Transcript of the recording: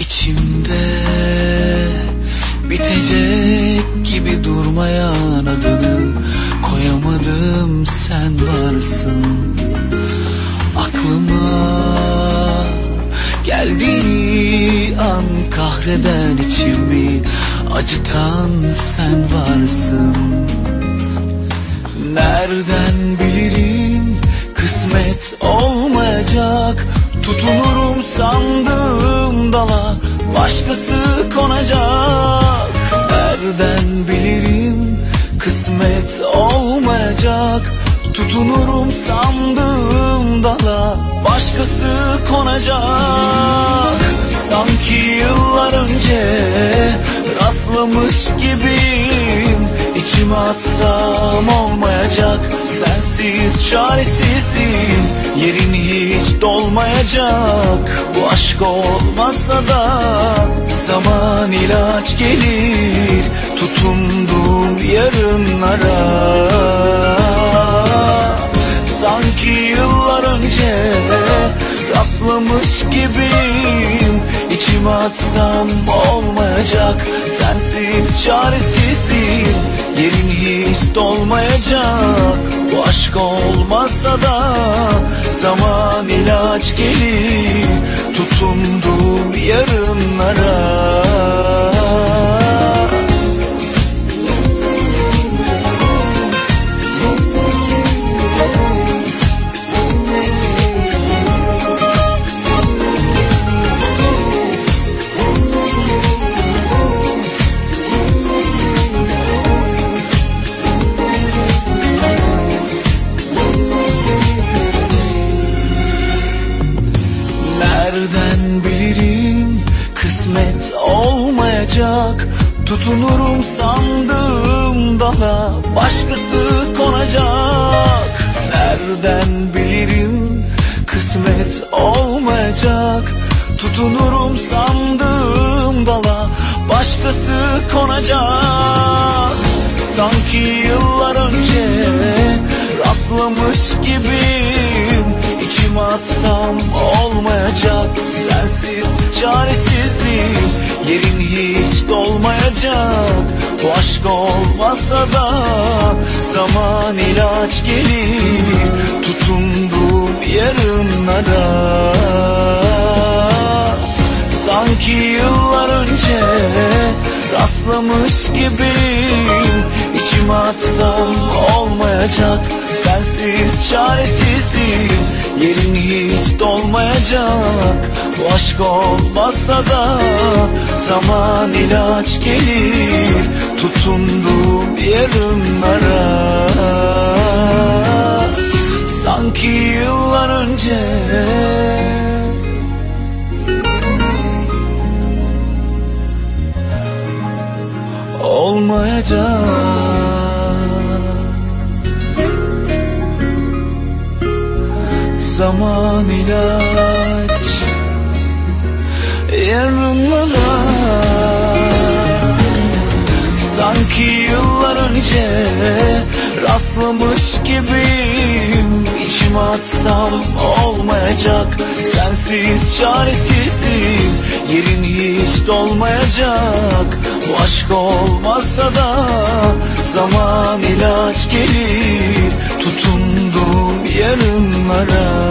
içimde Bitecek gibi durmayan adını Koyamadım sen varsın. Aklıma geldiği an kahreden içimi Acıtan sen varsın. Nereden bilirim kısmet olmayacak Tutunurum sandığım dala başkası konacak. Nereden bilirim kısmet olmayacak? Tutunurum sandığım dala başkası konacak. Sanki yıllar önce rastlamış gibiyim Sensiz çaresizim Yerin hiç dolmayacak. Bu aşk olmazsa da Zaman ilaç gelir. Tutunduğum yarınlara Rastlamış gibiyim. İçime atsam olmayacak. Sensiz çaresizim. Yerin hiç dolmayacak. Bu aşk olmazsa da Zaman ilaç gelir. Tutunduğum kısmet olmayacak. Tutunurum sandığım dala başkası konacak. Nereden bilirim kısmet olmayacak? Tutunurum sandığım dala başkası konacak. Sanki yıllar önce rastlamış gibiyim İçime atsam olmayacak. Sensiz çaresizim. Yerin hiç dolmayacak. Bu aşk olmazsa da Zaman ilaç gelir. Tutunduğum yarınlara Sanki yıllar önce rastlamış gibiyim. İçime atsam olmayacak. Sensiz çaresizim Yerin hiç dolmayacak Bu aşk olmazsa da Zaman ilaç gelir Tutunduğum yarınlara. Sanki yıllar önce olmayacak Zaman ilaç. Yarınlara Sanki yıllar önce rastlamış gibiyim. İçime atsam olmayacak Sensiz çaresizim. Yerin hiç dolmayacak Bu aşk olmazsa da Zaman ilaç gelir. Tutunduğum yarınlara